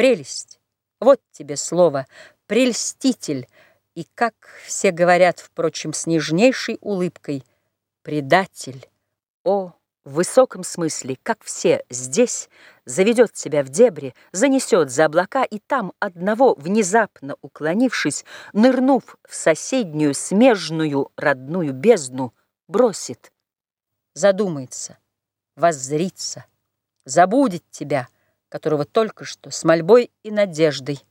Прелесть. Вот тебе слово. Прельститель. И, как все говорят, впрочем, с нежнейшей улыбкой, предатель. О, в высоком смысле, как все здесь, заведет себя в дебри, занесет за облака, и там одного, внезапно уклонившись, нырнув в соседнюю смежную родную бездну, бросит. Задумается, воззрится, забудет тебя, которого только что с мольбой и надеждой.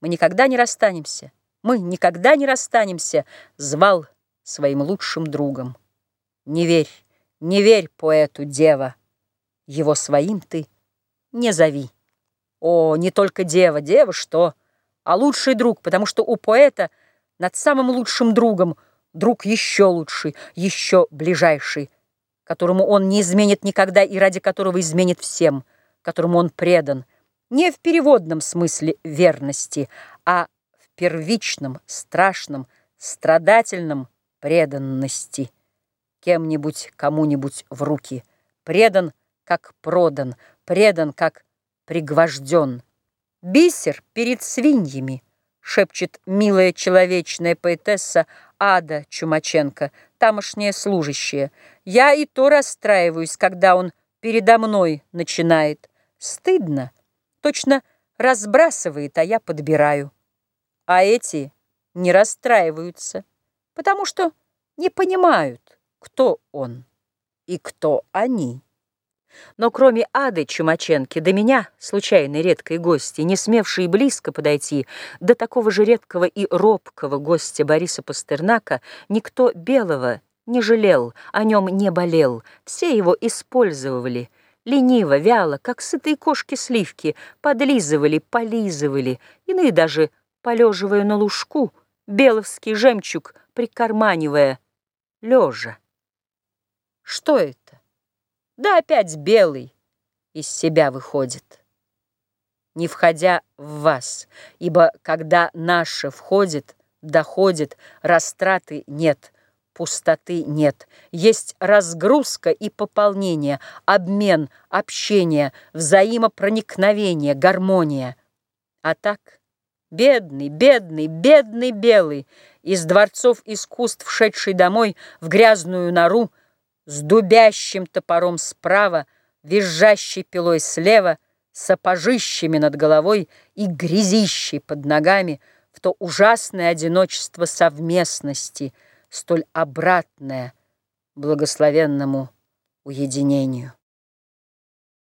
Мы никогда не расстанемся, мы никогда не расстанемся, звал своим лучшим другом. Не верь, не верь поэту, дева, его своим ты не зови. О, не только дева, дева что, а лучший друг, потому что у поэта над самым лучшим другом друг еще лучший, еще ближайший, которому он не изменит никогда и ради которого изменит всем, которому он предан, не в переводном смысле верности, а в первичном, страшном, страдательном преданности кем-нибудь, кому-нибудь в руки. Предан, как продан, предан, как пригвожден. Бисер перед свиньями, шепчет милая человечная поэтесса Ада Чумаченко, тамошняя служащая. Я и то расстраиваюсь, когда он передо мной начинает. Стыдно. Точно разбрасывает, а я подбираю. А эти не расстраиваются, потому что не понимают кто он и кто они. Но кроме Ады Чумаченки, до меня, случайной редкой гости, не смевшей близко подойти, до такого же редкого и робкого гостя Бориса Пастернака, никто белого не жалел, о нем не болел, все его использовали, лениво, вяло, как сытые кошки-сливки, подлизывали, полизывали, иные даже, полеживая на лужку, беловский жемчуг прикарманивая, лежа. Что это? Да опять белый из себя выходит. Не входя в вас, ибо когда наше входит, доходит, растраты нет, пустоты нет. Есть разгрузка и пополнение, обмен, общение, взаимопроникновение, гармония. А так, бедный, бедный, бедный белый, из дворцов искусств, шедший домой в грязную нору, с дубящим топором справа, визжащей пилой слева, сапожищами над головой и грязищей под ногами в то ужасное одиночество совместности, столь обратное благословенному уединению.